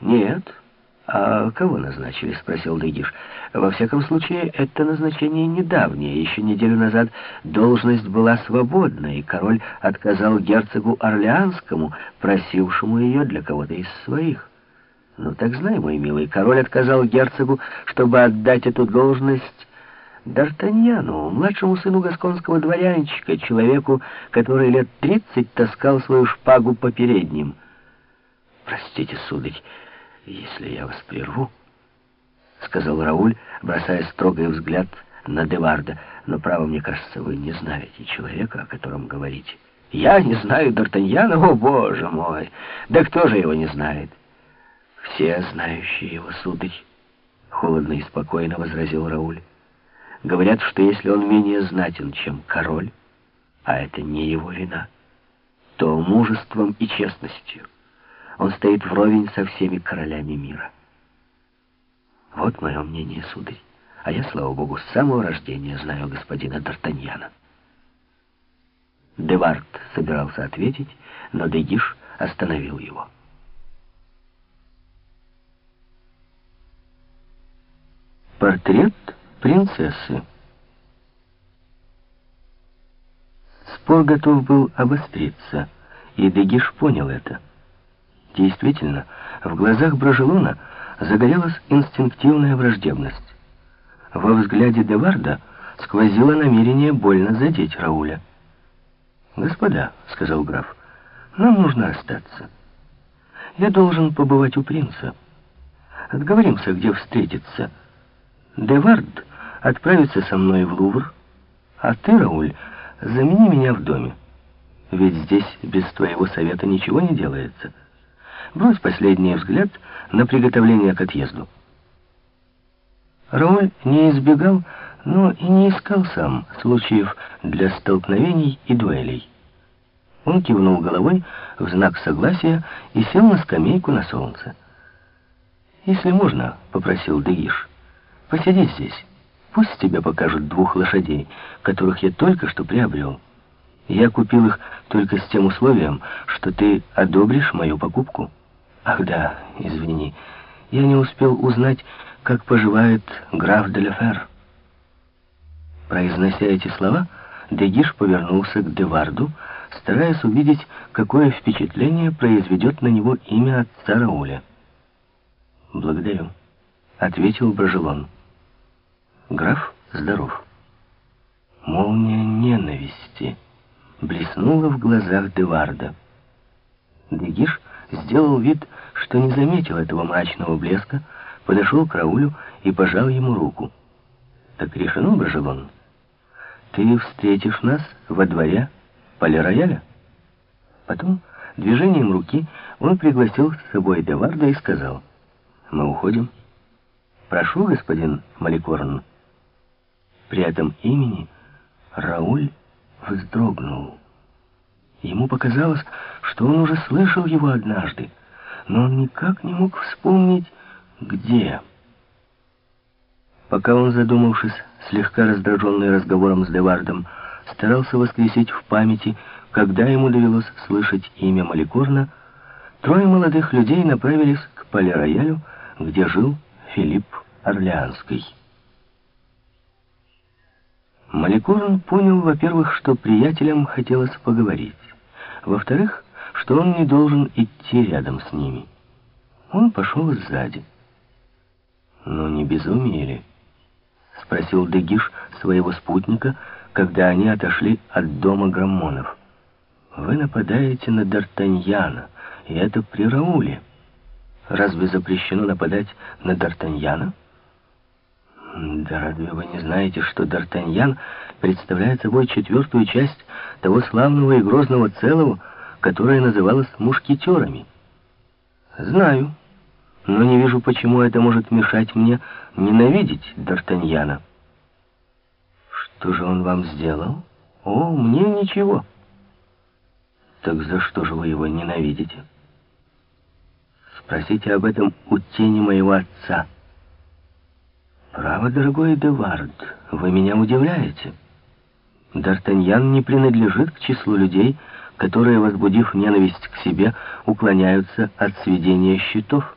Нет. А кого назначили? Спросил Дегиш. Во всяком случае, это назначение недавнее. Еще неделю назад должность была свободна, и король отказал герцогу Орлеанскому, просившему ее для кого-то из своих. Ну так знай, мой милый, король отказал герцогу, чтобы отдать эту должность Д'Артаньяну, младшему сыну гасконского дворянчика, человеку, который лет тридцать таскал свою шпагу по передним. «Простите, сударь, если я вас прерву», — сказал Рауль, бросая строгий взгляд на Деварда. «Но, право, мне кажется, вы не знаете человека, о котором говорите». «Я не знаю Д'Артаньяна? О, боже мой! Да кто же его не знает?» «Все знающие его, сударь», — холодно и спокойно возразил Рауль. Говорят, что если он менее знатен, чем король, а это не его вина, то мужеством и честностью он стоит вровень со всеми королями мира. Вот мое мнение, сударь. А я, слава богу, с самого рождения знаю господина Д'Артаньяна. Девард собирался ответить, но Дегиш остановил его. Портрет принцессы. Спор готов был обостриться, и Дегиш понял это. Действительно, в глазах Брожелона загорелась инстинктивная враждебность. Во взгляде Деварда сквозило намерение больно задеть Рауля. «Господа», — сказал граф, — «нам нужно остаться. Я должен побывать у принца. Отговоримся, где встретиться. Девард отправиться со мной в Лувр, а ты, Рауль, замени меня в доме. Ведь здесь без твоего совета ничего не делается. Брось последний взгляд на приготовление к отъезду. Рауль не избегал, но и не искал сам случаев для столкновений и дуэлей. Он кивнул головой в знак согласия и сел на скамейку на солнце. «Если можно», — попросил Дегиш, — «посиди здесь». Пусть тебе покажут двух лошадей, которых я только что приобрел. Я купил их только с тем условием, что ты одобришь мою покупку. Ах да, извини, я не успел узнать, как поживает граф де Лефер. Произнося эти слова, Дегиш повернулся к Деварду, стараясь увидеть, какое впечатление произведет на него имя отца Рауля. «Благодарю», — ответил Брожелон. Граф здоров. Молния ненависти блеснула в глазах Деварда. Дегиш сделал вид, что не заметил этого мрачного блеска, подошел к Раулю и пожал ему руку. «Так решено, Брожелон? Ты встретишь нас во дворе Полирояля?» Потом движением руки он пригласил с собой Деварда и сказал, «Мы уходим. Прошу, господин Маликорн». При этом имени Рауль вздрогнул. Ему показалось, что он уже слышал его однажды, но он никак не мог вспомнить, где. Пока он, задумавшись, слегка раздраженный разговором с Девардом, старался воскресить в памяти, когда ему довелось слышать имя Маликорна, трое молодых людей направились к полироялю, где жил Филипп Орлеанский. Маликорн понял, во-первых, что приятелям хотелось поговорить. Во-вторых, что он не должен идти рядом с ними. Он пошел сзади. «Но не безумие ли?» — спросил Дегиш своего спутника, когда они отошли от дома Граммонов. «Вы нападаете на Д'Артаньяна, и это при Рауле. Разве запрещено нападать на Д'Артаньяна?» Да разве вы не знаете, что Д'Артаньян представляет собой четвертую часть того славного и грозного целого, которое называлось мушкетерами? Знаю, но не вижу, почему это может мешать мне ненавидеть Д'Артаньяна. Что же он вам сделал? О, мне ничего. Так за что же вы его ненавидите? Спросите об этом у тени моего отца. «Право, дорогой Эдевард, вы меня удивляете. Д'Артаньян не принадлежит к числу людей, которые, возбудив ненависть к себе, уклоняются от сведения счетов».